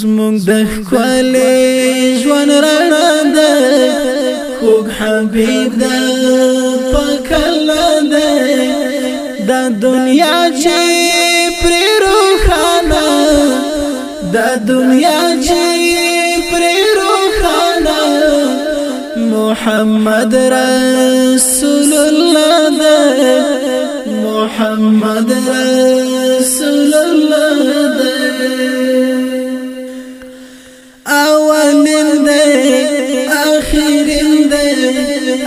زمونږ د خپلې ژوند رڼا ده خوږ حبيب ده پکلا ده د دنیا چې پر روخانه د دنیا چې پر روخانه محمد رسول الله ده محمد رسول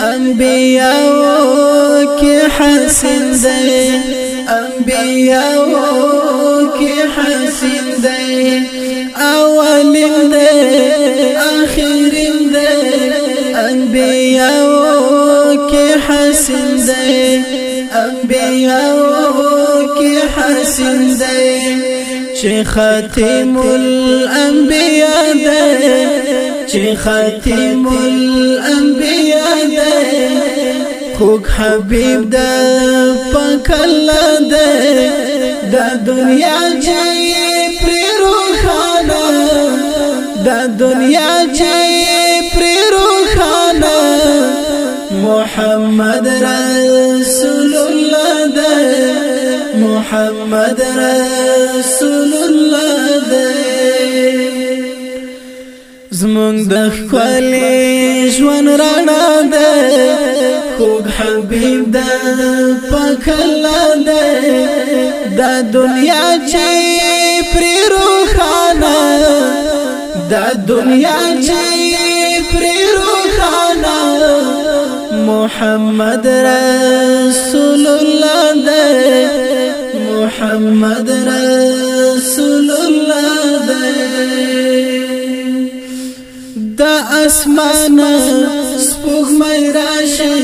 انبیاء کی حسین دی انبیاء کی حسین دی اولین دی اخرین دی انبیاء کی حسین دی انبیاء کی حسین دی شیخ خاتم الانبیاء دی چې خاتم الانبیاء دی خوږ حبیب د پکل دی د دنیا چې پر روحانه د دنیا چې پر روحانه محمد رسول الله دی محمد رسول الله دی زمونږ د خپل ژوند رڼا ده خوږ حبيب ده پکلا ده د دنیا چې پر روخانه د دنیا چې پر روخانه محمد رسول الله ده محمد رسول الله ده د اسمان سپوږ مې راشي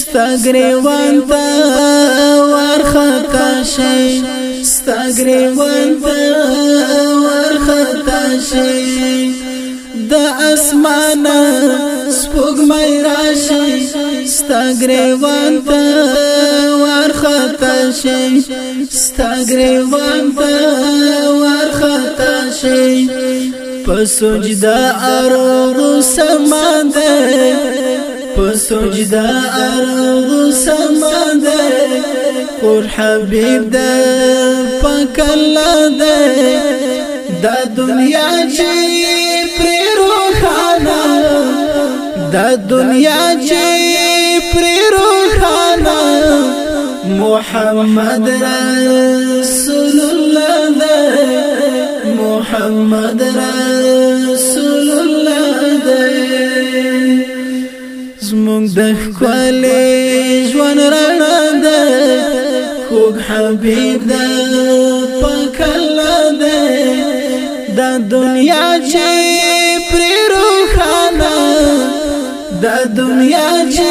ستګریوان تا ورختا شي ستګریوان تا ورختا شي د اسمان سپوږ مې راشي ستګریوان تا ورختا شي ستګریوان تا ورختا شي پسجدا ارغو سماند پسجدا ارغو سماند قر حبيب د پکلا د د دنیا چې پر روحانا د دنیا چې پر روحانا محمد رسول الله محمد رسول الله دی زمونږ د ښکل ژوند رڼا ده خوږ حبیب ده پکله ده دا دنیا چې پرې روښانه دا دنیا چې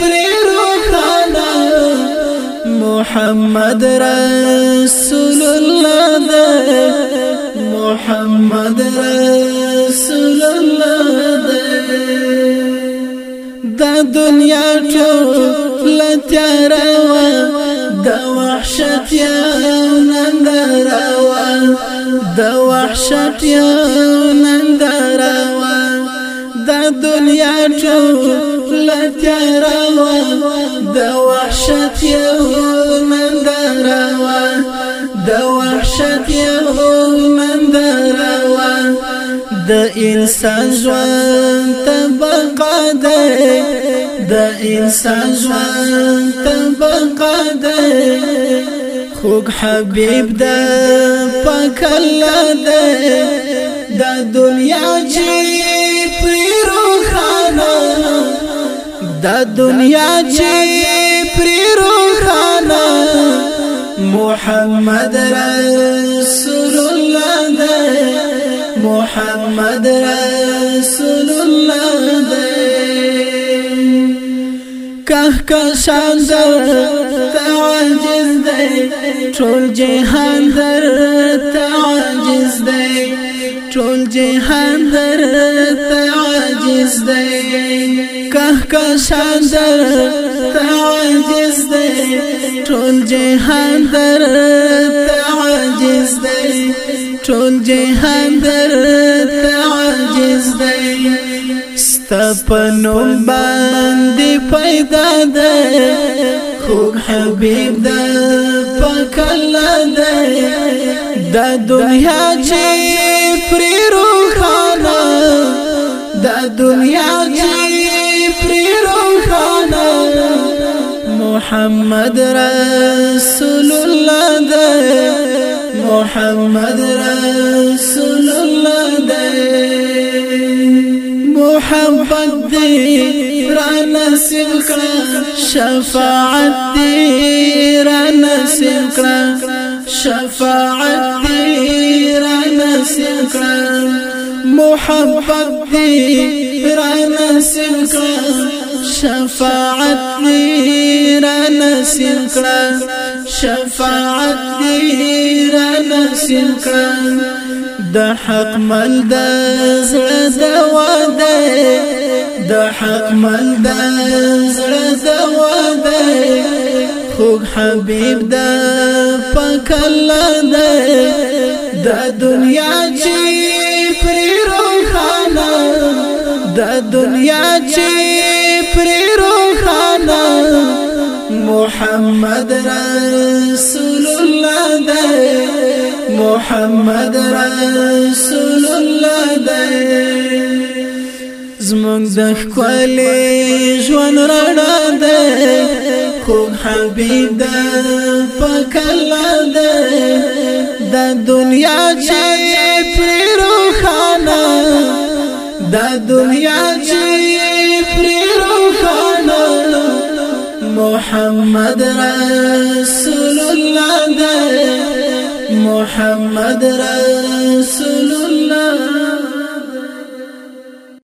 پرې روښانه محمد رسول الله ده محمد رسول الله دا دنیا ټول تیار و دا وحشت یا نندر و دا وحشت یا نندر و دا دنیا ټول تیار و دا وحشت یا نندر وا د شفیع المنظر وا د انسان ژوند تبقا ده د انسان ژوند تبقا ده خوږ حبيب ده پکلا ده د دنیا جی پریروخانه د دنیا جی پریروخانه محمد رسول الله دی محمد رسول الله دی که شان در تعجز دی ټول جهان در تعجز دی ټول جهان در تعجز دی که که شان در تعجز دی ټول جهان در تعجز دی ټول جهان در تعجز دی ستپنو باندې پیدا ده خوب حبيب ده پکلا ده د دنیا چې دا دنیا چی پری روخانا محمد رسول الله دے محمد رسول الله دے محمد دی رانا سنکڑا شفاعت دی رانا سنکڑا شفاعت دی رانا سنکڑا محبت دی را نصیب کړه شفاعت دی را نصیب کړه شفاعت دی را نصیب کړه حق مال د زړه دا حق مال د زړه دوا حبيب ده الله ده د دنیا چی دنیا چې پر روخانه محمد رسول الله ده محمد رسول الله ده زمونږ د خپل ژوند رڼا ده خو حبيب ده پکلا ده د دنیا چې پر روخانه د دنیا چې محمد رسول الله ده محمد رسول